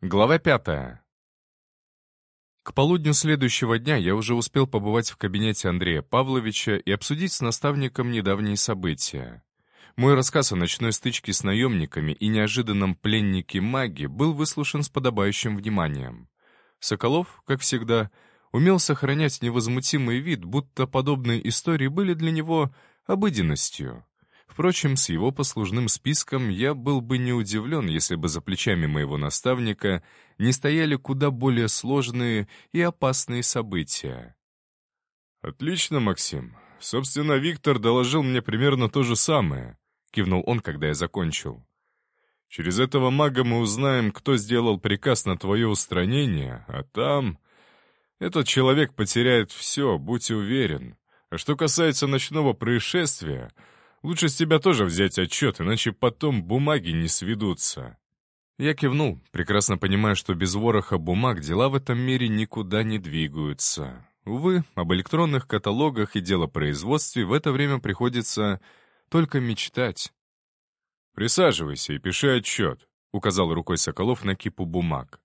Глава пятая. К полудню следующего дня я уже успел побывать в кабинете Андрея Павловича и обсудить с наставником недавние события. Мой рассказ о ночной стычке с наемниками и неожиданном пленнике маги был выслушан с подобающим вниманием. Соколов, как всегда, умел сохранять невозмутимый вид, будто подобные истории были для него обыденностью. Впрочем, с его послужным списком я был бы не удивлен, если бы за плечами моего наставника не стояли куда более сложные и опасные события. «Отлично, Максим. Собственно, Виктор доложил мне примерно то же самое», — кивнул он, когда я закончил. «Через этого мага мы узнаем, кто сделал приказ на твое устранение, а там...» Этот человек потеряет все, будь уверен. А что касается ночного происшествия, Лучше с тебя тоже взять отчет, иначе потом бумаги не сведутся». Я кивнул, прекрасно понимая, что без вороха бумаг дела в этом мире никуда не двигаются. Увы, об электронных каталогах и делопроизводстве в это время приходится только мечтать. «Присаживайся и пиши отчет», — указал рукой Соколов на кипу бумаг.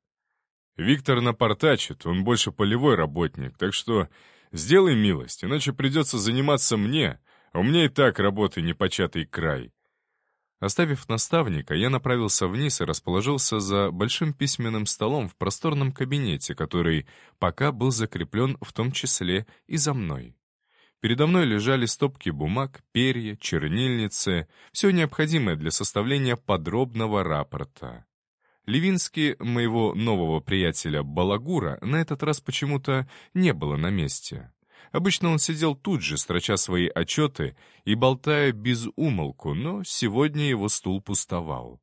«Виктор напортачит, он больше полевой работник, так что сделай милость, иначе придется заниматься мне, у меня и так работы непочатый край». Оставив наставника, я направился вниз и расположился за большим письменным столом в просторном кабинете, который пока был закреплен в том числе и за мной. Передо мной лежали стопки бумаг, перья, чернильницы, все необходимое для составления подробного рапорта. Левинский, моего нового приятеля Балагура, на этот раз почему-то не было на месте. Обычно он сидел тут же, строча свои отчеты и болтая без умолку, но сегодня его стул пустовал.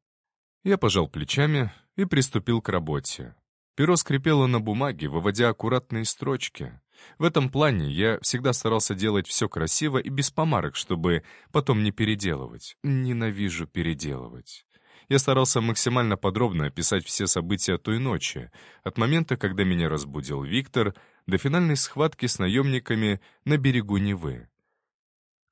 Я пожал плечами и приступил к работе. Перо скрипело на бумаге, выводя аккуратные строчки. В этом плане я всегда старался делать все красиво и без помарок, чтобы потом не переделывать. Ненавижу переделывать. Я старался максимально подробно описать все события той ночи, от момента, когда меня разбудил Виктор, до финальной схватки с наемниками на берегу Невы.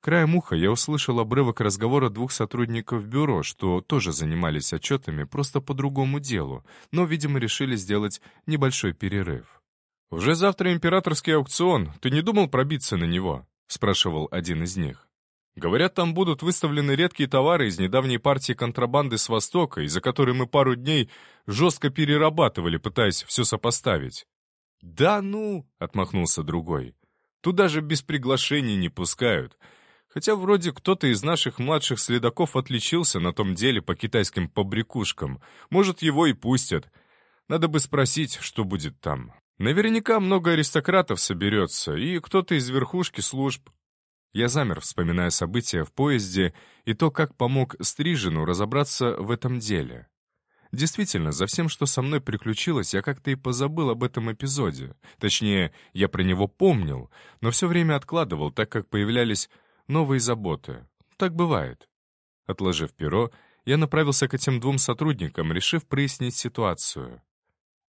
Краем уха я услышал обрывок разговора двух сотрудников бюро, что тоже занимались отчетами просто по другому делу, но, видимо, решили сделать небольшой перерыв. «Уже завтра императорский аукцион. Ты не думал пробиться на него?» — спрашивал один из них. «Говорят, там будут выставлены редкие товары из недавней партии контрабанды с Востока, из-за которой мы пару дней жестко перерабатывали, пытаясь все сопоставить. «Да ну!» — отмахнулся другой. «Туда же без приглашений не пускают. Хотя вроде кто-то из наших младших следаков отличился на том деле по китайским побрякушкам. Может, его и пустят. Надо бы спросить, что будет там. Наверняка много аристократов соберется, и кто-то из верхушки служб». Я замер, вспоминая события в поезде и то, как помог Стрижину разобраться в этом деле. Действительно, за всем, что со мной приключилось, я как-то и позабыл об этом эпизоде. Точнее, я про него помнил, но все время откладывал, так как появлялись новые заботы. Так бывает. Отложив перо, я направился к этим двум сотрудникам, решив прояснить ситуацию.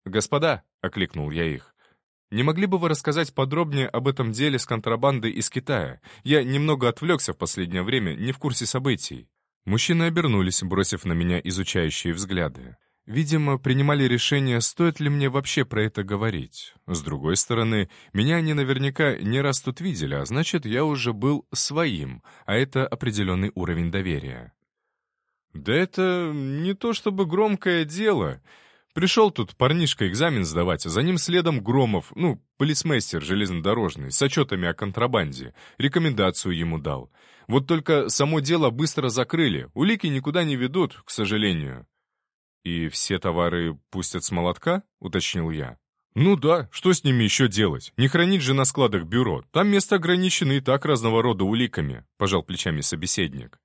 «Господа», — окликнул я их, — «не могли бы вы рассказать подробнее об этом деле с контрабандой из Китая? Я немного отвлекся в последнее время, не в курсе событий». Мужчины обернулись, бросив на меня изучающие взгляды. Видимо, принимали решение, стоит ли мне вообще про это говорить. С другой стороны, меня они наверняка не раз тут видели, а значит, я уже был своим, а это определенный уровень доверия. «Да это не то чтобы громкое дело. Пришел тут парнишка экзамен сдавать, а за ним следом Громов, ну, полицмейстер железнодорожный, с отчетами о контрабанде. Рекомендацию ему дал. Вот только само дело быстро закрыли, улики никуда не ведут, к сожалению». «И все товары пустят с молотка?» — уточнил я. «Ну да, что с ними еще делать? Не хранить же на складах бюро. Там место ограничено и так разного рода уликами», — пожал плечами собеседник.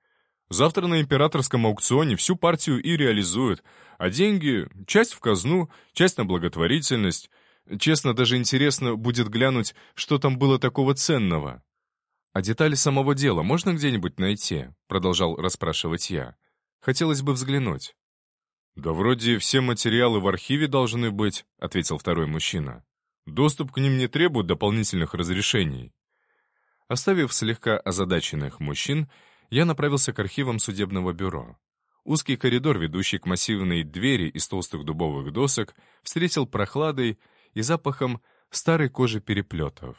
Завтра на императорском аукционе всю партию и реализуют, а деньги — часть в казну, часть на благотворительность. Честно, даже интересно будет глянуть, что там было такого ценного. «А детали самого дела можно где-нибудь найти?» — продолжал расспрашивать я. «Хотелось бы взглянуть». «Да вроде все материалы в архиве должны быть», — ответил второй мужчина. «Доступ к ним не требует дополнительных разрешений». Оставив слегка озадаченных мужчин, я направился к архивам судебного бюро. Узкий коридор, ведущий к массивной двери из толстых дубовых досок, встретил прохладой и запахом старой кожи переплетов.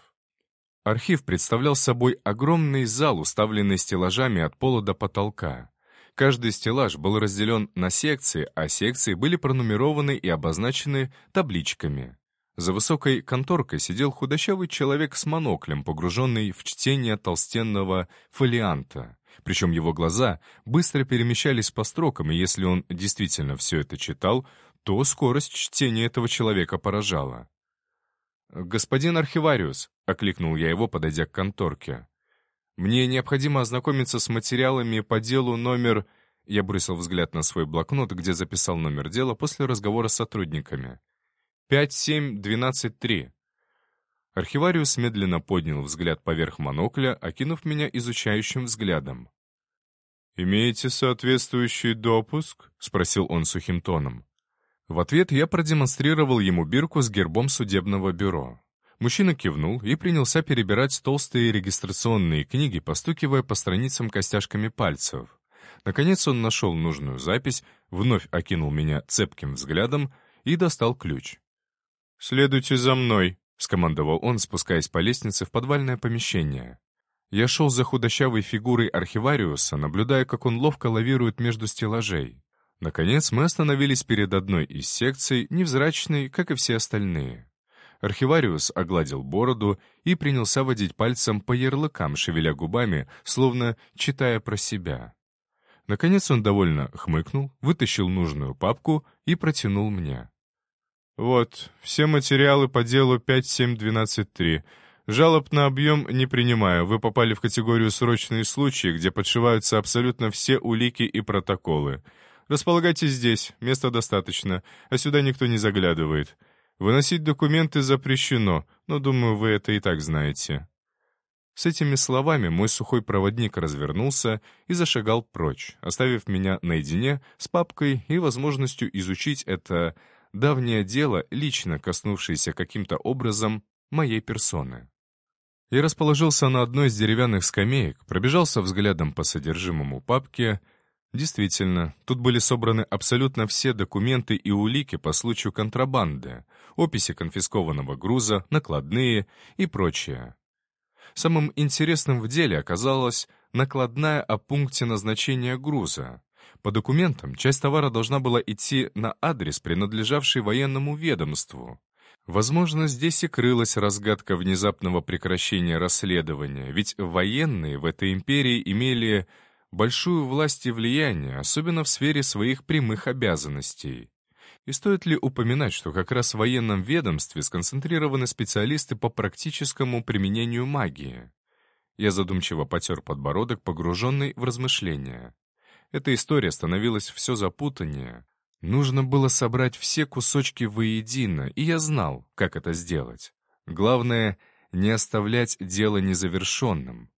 Архив представлял собой огромный зал, уставленный стеллажами от пола до потолка. Каждый стеллаж был разделен на секции, а секции были пронумерованы и обозначены табличками. За высокой конторкой сидел худощавый человек с моноклем, погруженный в чтение толстенного фолианта. Причем его глаза быстро перемещались по строкам, и если он действительно все это читал, то скорость чтения этого человека поражала. «Господин архивариус», — окликнул я его, подойдя к конторке, — «мне необходимо ознакомиться с материалами по делу номер...» Я бросил взгляд на свой блокнот, где записал номер дела после разговора с сотрудниками. «5-7-12-3». Архивариус медленно поднял взгляд поверх монокля, окинув меня изучающим взглядом. «Имеете соответствующий допуск?» — спросил он сухим тоном. В ответ я продемонстрировал ему бирку с гербом судебного бюро. Мужчина кивнул и принялся перебирать толстые регистрационные книги, постукивая по страницам костяшками пальцев. Наконец он нашел нужную запись, вновь окинул меня цепким взглядом и достал ключ. «Следуйте за мной», — скомандовал он, спускаясь по лестнице в подвальное помещение. Я шел за худощавой фигурой архивариуса, наблюдая, как он ловко лавирует между стеллажей. Наконец мы остановились перед одной из секций, невзрачной, как и все остальные. Архивариус огладил бороду и принялся водить пальцем по ярлыкам, шевеля губами, словно читая про себя. Наконец он довольно хмыкнул, вытащил нужную папку и протянул мне. «Вот, все материалы по делу 5712.3. Жалоб на объем не принимаю. Вы попали в категорию «срочные случаи», где подшиваются абсолютно все улики и протоколы. Располагайтесь здесь, места достаточно, а сюда никто не заглядывает. Выносить документы запрещено, но, думаю, вы это и так знаете». С этими словами мой сухой проводник развернулся и зашагал прочь, оставив меня наедине с папкой и возможностью изучить это давнее дело, лично коснувшееся каким-то образом моей персоны. Я расположился на одной из деревянных скамеек, пробежался взглядом по содержимому папки — Действительно, тут были собраны абсолютно все документы и улики по случаю контрабанды, описи конфискованного груза, накладные и прочее. Самым интересным в деле оказалась накладная о пункте назначения груза. По документам, часть товара должна была идти на адрес, принадлежавший военному ведомству. Возможно, здесь и крылась разгадка внезапного прекращения расследования, ведь военные в этой империи имели большую власть и влияние, особенно в сфере своих прямых обязанностей. И стоит ли упоминать, что как раз в военном ведомстве сконцентрированы специалисты по практическому применению магии? Я задумчиво потер подбородок, погруженный в размышления. Эта история становилась все запутаннее. Нужно было собрать все кусочки воедино, и я знал, как это сделать. Главное — не оставлять дело незавершенным.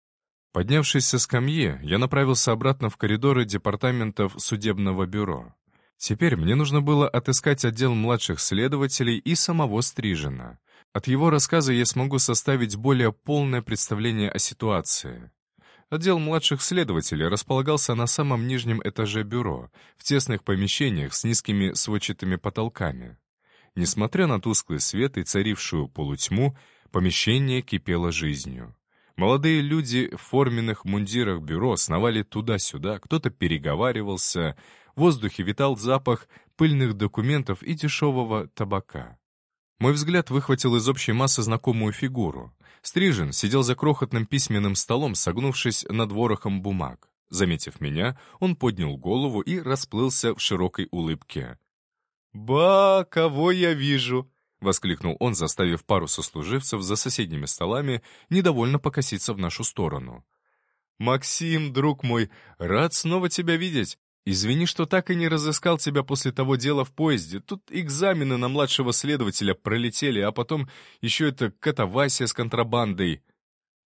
Поднявшись со скамьи, я направился обратно в коридоры департаментов судебного бюро. Теперь мне нужно было отыскать отдел младших следователей и самого Стрижена. От его рассказа я смогу составить более полное представление о ситуации. Отдел младших следователей располагался на самом нижнем этаже бюро, в тесных помещениях с низкими сводчатыми потолками. Несмотря на тусклый свет и царившую полутьму, помещение кипело жизнью. Молодые люди в форменных мундирах бюро сновали туда-сюда, кто-то переговаривался, в воздухе витал запах пыльных документов и дешевого табака. Мой взгляд выхватил из общей массы знакомую фигуру. Стрижен сидел за крохотным письменным столом, согнувшись над ворохом бумаг. Заметив меня, он поднял голову и расплылся в широкой улыбке. «Ба, кого я вижу!» — воскликнул он, заставив пару сослуживцев за соседними столами недовольно покоситься в нашу сторону. «Максим, друг мой, рад снова тебя видеть. Извини, что так и не разыскал тебя после того дела в поезде. Тут экзамены на младшего следователя пролетели, а потом еще это катавасия с контрабандой».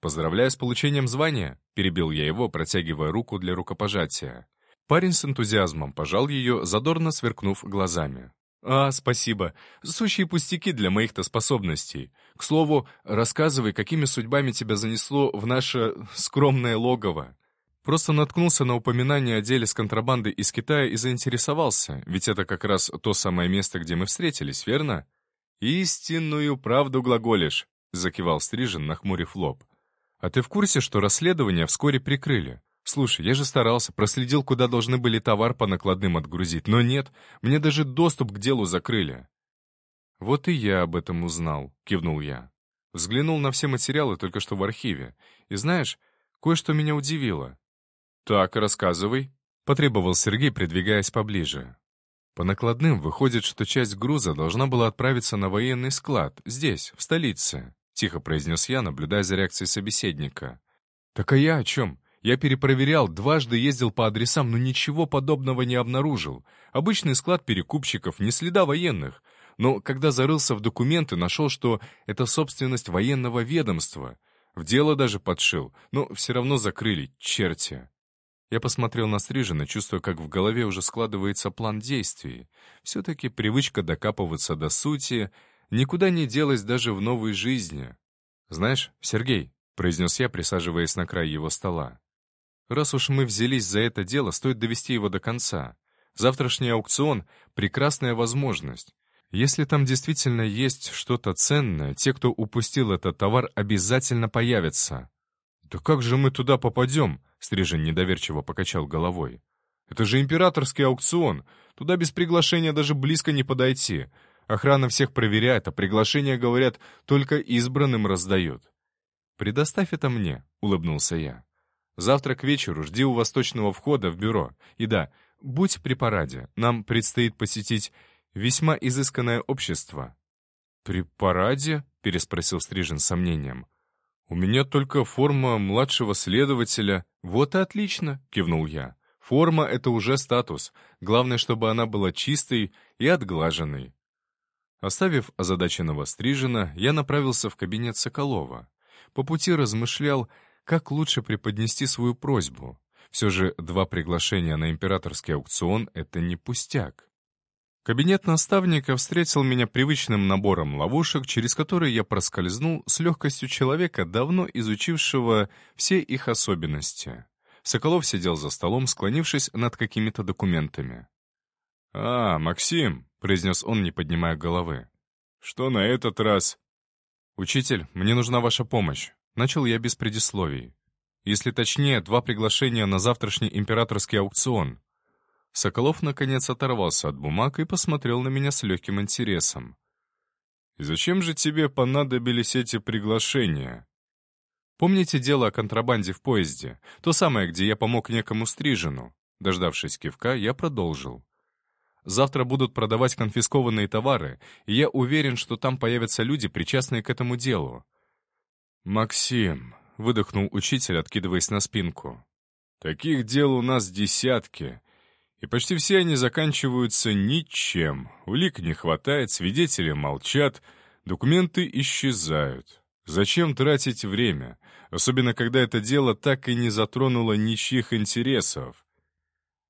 «Поздравляю с получением звания», — перебил я его, протягивая руку для рукопожатия. Парень с энтузиазмом пожал ее, задорно сверкнув глазами. «А, спасибо. Сущие пустяки для моих-то способностей. К слову, рассказывай, какими судьбами тебя занесло в наше скромное логово». Просто наткнулся на упоминание о деле с контрабандой из Китая и заинтересовался, ведь это как раз то самое место, где мы встретились, верно? «Истинную правду глаголишь», — закивал Стрижен, нахмурив лоб. «А ты в курсе, что расследование вскоре прикрыли? Слушай, я же старался, проследил, куда должны были товар по накладным отгрузить, но нет, мне даже доступ к делу закрыли». «Вот и я об этом узнал», — кивнул я. Взглянул на все материалы только что в архиве. И знаешь, кое-что меня удивило. «Так, рассказывай», — потребовал Сергей, придвигаясь поближе. По накладным выходит, что часть груза должна была отправиться на военный склад, здесь, в столице, тихо произнес я, наблюдая за реакцией собеседника. Так а я о чем? Я перепроверял, дважды ездил по адресам, но ничего подобного не обнаружил. Обычный склад перекупщиков, не следа военных. Но когда зарылся в документы, нашел, что это собственность военного ведомства. В дело даже подшил, но все равно закрыли, черти. Я посмотрел на Стрижина, чувствуя, как в голове уже складывается план действий. Все-таки привычка докапываться до сути никуда не делась даже в новой жизни. «Знаешь, Сергей», — произнес я, присаживаясь на край его стола, «раз уж мы взялись за это дело, стоит довести его до конца. Завтрашний аукцион — прекрасная возможность. Если там действительно есть что-то ценное, те, кто упустил этот товар, обязательно появятся». «Да как же мы туда попадем?» Стрижень недоверчиво покачал головой. «Это же императорский аукцион. Туда без приглашения даже близко не подойти. Охрана всех проверяет, а приглашения, говорят, только избранным раздают». «Предоставь это мне», — улыбнулся я. «Завтра к вечеру жди у восточного входа в бюро. И да, будь при параде. Нам предстоит посетить весьма изысканное общество». «При параде?» — переспросил Стрижин с сомнением. «У меня только форма младшего следователя». «Вот и отлично», — кивнул я. «Форма — это уже статус. Главное, чтобы она была чистой и отглаженной». Оставив озадаченного Стрижина, я направился в кабинет Соколова. По пути размышлял, как лучше преподнести свою просьбу. Все же два приглашения на императорский аукцион — это не пустяк. Кабинет наставника встретил меня привычным набором ловушек, через которые я проскользнул с легкостью человека, давно изучившего все их особенности. Соколов сидел за столом, склонившись над какими-то документами. «А, Максим», — произнес он, не поднимая головы. «Что на этот раз?» «Учитель, мне нужна ваша помощь», — начал я без предисловий. Если точнее, два приглашения на завтрашний императорский аукцион. Соколов, наконец, оторвался от бумаг и посмотрел на меня с легким интересом. «И зачем же тебе понадобились эти приглашения?» «Помните дело о контрабанде в поезде? То самое, где я помог некому стрижену?» Дождавшись кивка, я продолжил. «Завтра будут продавать конфискованные товары, и я уверен, что там появятся люди, причастные к этому делу». «Максим», — выдохнул учитель, откидываясь на спинку, — «таких дел у нас десятки, и почти все они заканчиваются ничем. Улик не хватает, свидетели молчат, документы исчезают. Зачем тратить время, особенно когда это дело так и не затронуло ничьих интересов?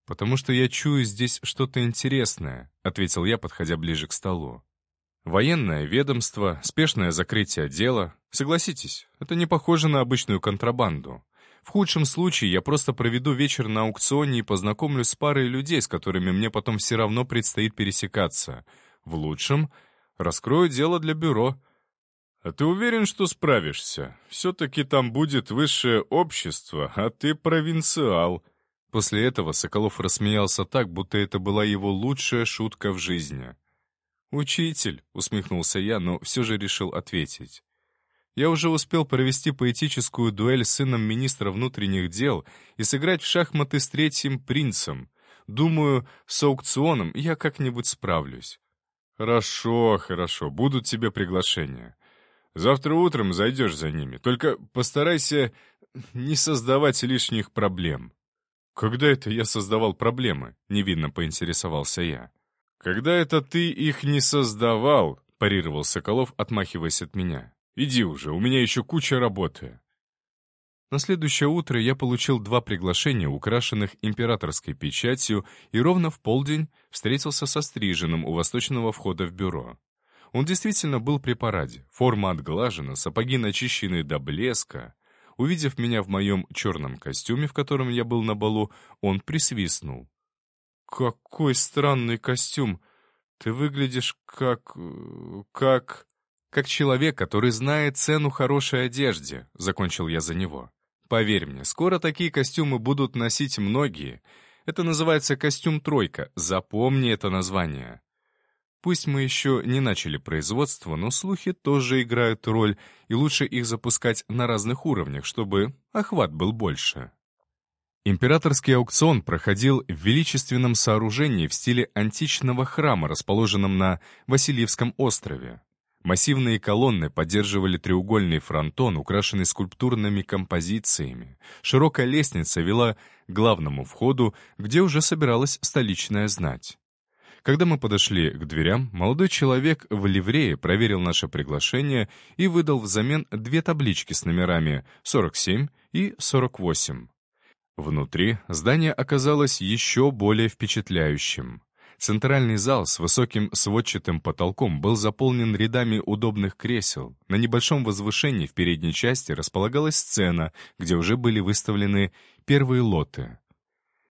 «Потому что я чую здесь что-то интересное», — ответил я, подходя ближе к столу. «Военное ведомство, спешное закрытие дела. Согласитесь, это не похоже на обычную контрабанду. В худшем случае я просто проведу вечер на аукционе и познакомлюсь с парой людей, с которыми мне потом все равно предстоит пересекаться. В лучшем — раскрою дело для бюро. А ты уверен, что справишься? Все-таки там будет высшее общество, а ты провинциал. После этого Соколов рассмеялся так, будто это была его лучшая шутка в жизни. «Учитель», — усмехнулся я, но все же решил ответить. Я уже успел провести поэтическую дуэль с сыном министра внутренних дел и сыграть в шахматы с третьим принцем. Думаю, с аукционом я как-нибудь справлюсь. Хорошо, хорошо, будут тебе приглашения. Завтра утром зайдешь за ними, только постарайся не создавать лишних проблем. Когда это я создавал проблемы? Невинно поинтересовался я. Когда это ты их не создавал, парировал Соколов, отмахиваясь от меня. Иди уже, у меня еще куча работы». На следующее утро я получил два приглашения, украшенных императорской печатью, и ровно в полдень встретился со стриженным у восточного входа в бюро. Он действительно был при параде. Форма отглажена, сапоги начищены до блеска. Увидев меня в моем черном костюме, в котором я был на балу, он присвистнул. «Какой странный костюм! Ты выглядишь как... как...» «Как человек, который знает цену хорошей одежде», — закончил я за него. «Поверь мне, скоро такие костюмы будут носить многие. Это называется костюм «тройка». Запомни это название». Пусть мы еще не начали производство, но слухи тоже играют роль, и лучше их запускать на разных уровнях, чтобы охват был больше. Императорский аукцион проходил в величественном сооружении в стиле античного храма, расположенном на Васильевском острове. Массивные колонны поддерживали треугольный фронтон, украшенный скульптурными композициями. Широкая лестница вела к главному входу, где уже собиралась столичная знать. Когда мы подошли к дверям, молодой человек в ливрее проверил наше приглашение и выдал взамен две таблички с номерами 47 и 48. Внутри здание оказалось еще более впечатляющим. Центральный зал с высоким сводчатым потолком был заполнен рядами удобных кресел. На небольшом возвышении в передней части располагалась сцена, где уже были выставлены первые лоты.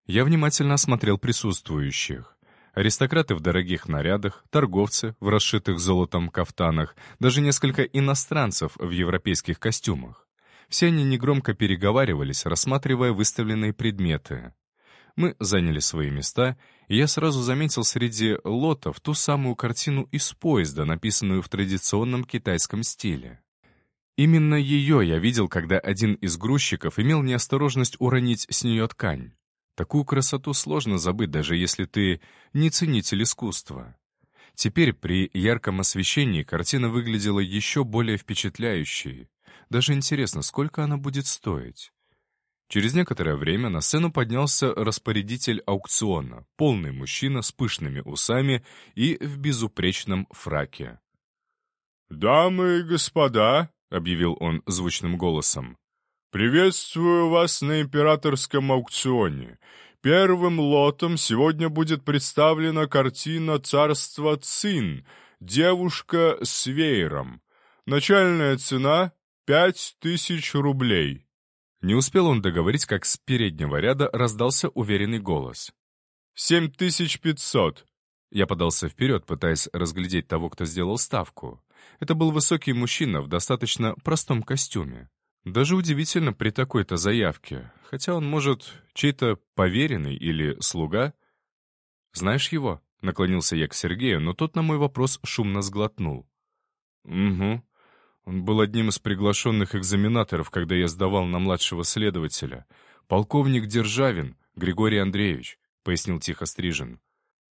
Я внимательно осмотрел присутствующих. Аристократы в дорогих нарядах, торговцы в расшитых золотом кафтанах, даже несколько иностранцев в европейских костюмах. Все они негромко переговаривались, рассматривая выставленные предметы. Мы заняли свои места, и я сразу заметил среди лотов ту самую картину из поезда, написанную в традиционном китайском стиле. Именно ее я видел, когда один из грузчиков имел неосторожность уронить с нее ткань. Такую красоту сложно забыть, даже если ты не ценитель искусства. Теперь при ярком освещении картина выглядела еще более впечатляющей. Даже интересно, сколько она будет стоить. Через некоторое время на сцену поднялся распорядитель аукциона, полный мужчина с пышными усами и в безупречном фраке. «Дамы и господа», — объявил он звучным голосом, — «приветствую вас на императорском аукционе. Первым лотом сегодня будет представлена картина царства Цин «Девушка с веером». Начальная цена — пять тысяч рублей». Не успел он договорить, как с переднего ряда раздался уверенный голос. «Семь тысяч пятьсот!» Я подался вперед, пытаясь разглядеть того, кто сделал ставку. Это был высокий мужчина в достаточно простом костюме. Даже удивительно при такой-то заявке, хотя он, может, чей-то поверенный или слуга. «Знаешь его?» — наклонился я к Сергею, но тот на мой вопрос шумно сглотнул. «Угу. Он был одним из приглашенных экзаменаторов, когда я сдавал на младшего следователя. «Полковник Державин, Григорий Андреевич», — пояснил тихо Стрижин.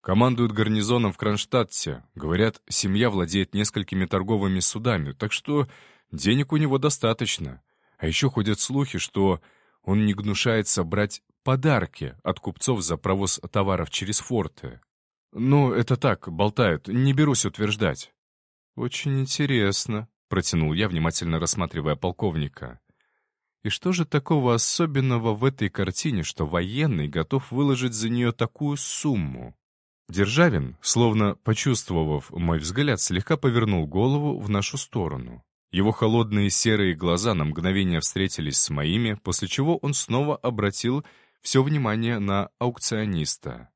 «Командует гарнизоном в Кронштадте. Говорят, семья владеет несколькими торговыми судами, так что денег у него достаточно. А еще ходят слухи, что он не гнушается брать подарки от купцов за провоз товаров через форты. Ну, это так, болтают, не берусь утверждать». «Очень интересно», — протянул я, внимательно рассматривая полковника. «И что же такого особенного в этой картине, что военный готов выложить за нее такую сумму?» Державин, словно почувствовав мой взгляд, слегка повернул голову в нашу сторону. Его холодные серые глаза на мгновение встретились с моими, после чего он снова обратил все внимание на аукциониста.